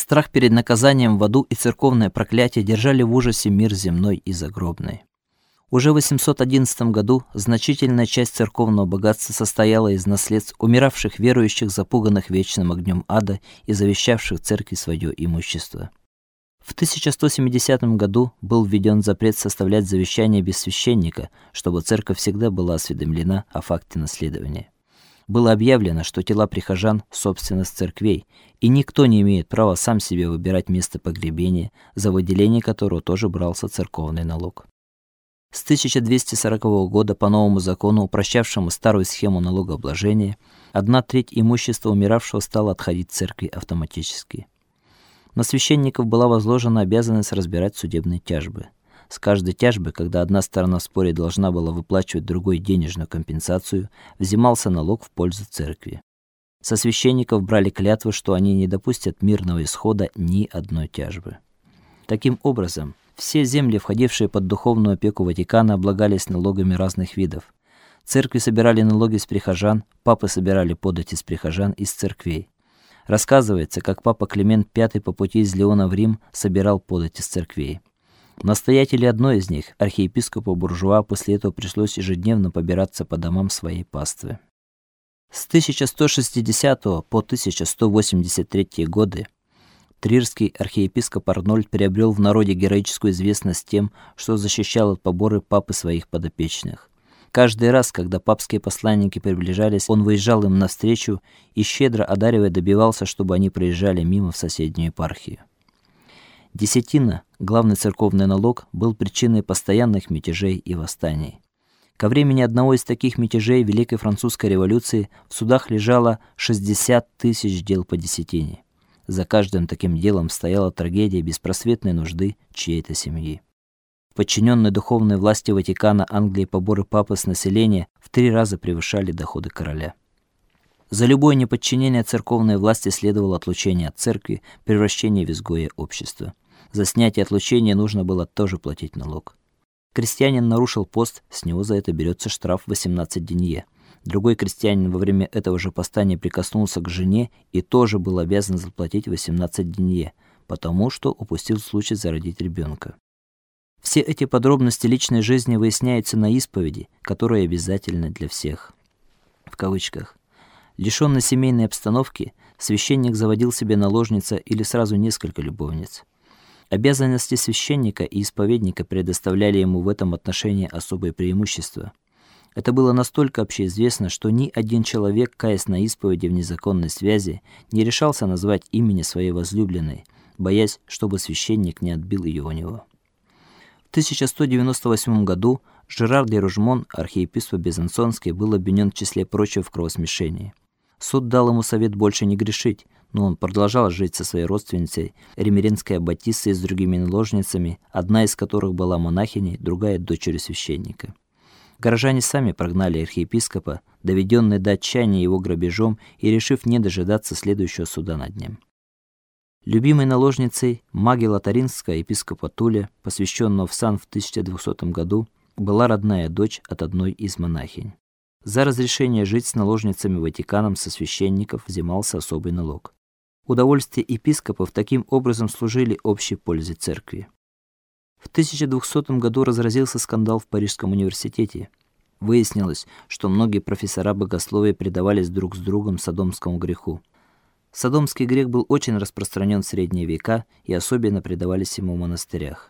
Страх перед наказанием в аду и церковное проклятие держали в ужасе мир земной и загробный. Уже в 811 году значительная часть церковного богатства состояла из наследств умиравших верующих, запуганных вечным огнем ада и завещавших церкви свое имущество. В 1170 году был введен запрет составлять завещание без священника, чтобы церковь всегда была осведомлена о факте наследования было объявлено, что тела прихожан собственность церквей, и никто не имеет права сам себе выбирать место погребения, за выделение которого тоже брался церковный налог. С 1240 года по новому закону, упрощавшему старую схему налогообложения, одна треть имущества умиравшего стала отходить церкви автоматически. На священников была возложена обязанность разбирать судебные тяжбы. С каждой тяжбы, когда одна сторона в споре должна была выплачивать другой денежную компенсацию, взимался налог в пользу церкви. Со священников брали клятву, что они не допустят мирного исхода ни одной тяжбы. Таким образом, все земли, входившие под духовную опеку Ватикана, облагались налогами разных видов. Церкви собирали налоги с прихожан, папы собирали подати с прихожан из церквей. Рассказывается, как папа Климент V по пути из Леона в Рим собирал подати с церквей. Настоятелю одной из них, архиепископу Буржуа, после этого пришлось ежедневно побираться по домам своей паствы. С 1160 по 1183 годы Трирский архиепископ Арнольд приобрел в народе героическую известность тем, что защищал от поборы папы своих подопечных. Каждый раз, когда папские посланники приближались, он выезжал им навстречу и щедро одаривая добивался, чтобы они проезжали мимо в соседнюю епархию. Десятина, главный церковный налог, был причиной постоянных мятежей и восстаний. Ко времени одного из таких мятежей Великой французской революции в судах лежало 60 тысяч дел по десятине. За каждым таким делом стояла трагедия беспросветной нужды чьей-то семьи. Подчиненные духовной власти Ватикана Англии поборы папы с населения в три раза превышали доходы короля. За любое неподчинение церковной власти следовало отлучение от церкви, превращение в изгоя общества. За снятие отлучения нужно было тоже платить налог. Крестьянин нарушил пост, с него за это берется штраф 18 денье. Другой крестьянин во время этого же поста не прикоснулся к жене и тоже был обязан заплатить 18 денье, потому что упустил случай зародить ребенка. Все эти подробности личной жизни выясняются на исповеди, которая обязательна для всех. В кавычках. Лишённый семейной обстановки, священник заводил себе наложница или сразу несколько любовниц. Обязанности священника и исповедника предоставляли ему в этом отношении особое преимущество. Это было настолько общеизвестно, что ни один человек, каясь на исповеди в незаконной связи, не решался назвать имени своей возлюбленной, боясь, чтобы священник не отбил ее у него. В 1198 году Жерар де Ружмон, архиепископ Безансонский, был обвинен в числе прочего в кровосмешении. Суд дал ему совет больше не грешить, но он продолжал жить со своей родственницей, ремеренской аббатиссой с другими наложницами, одна из которых была монахиней, другая дочерью священника. Горожане сами прогнали архиепископа, доведенный до отчаяния его грабежом и решив не дожидаться следующего суда над ним. Любимой наложницей маги Латаринского епископа Туля, посвященного в сан в 1200 году, была родная дочь от одной из монахинь. За разрешение жить с наложницами Ватиканом со священников взимался особый налог. Удовольствия епископов таким образом служили общей пользе церкви. В 1200 году разразился скандал в Парижском университете. Выяснилось, что многие профессора богословия предавались друг с другом содомскому греху. Содомский грех был очень распространен в средние века и особенно предавались ему в монастырях.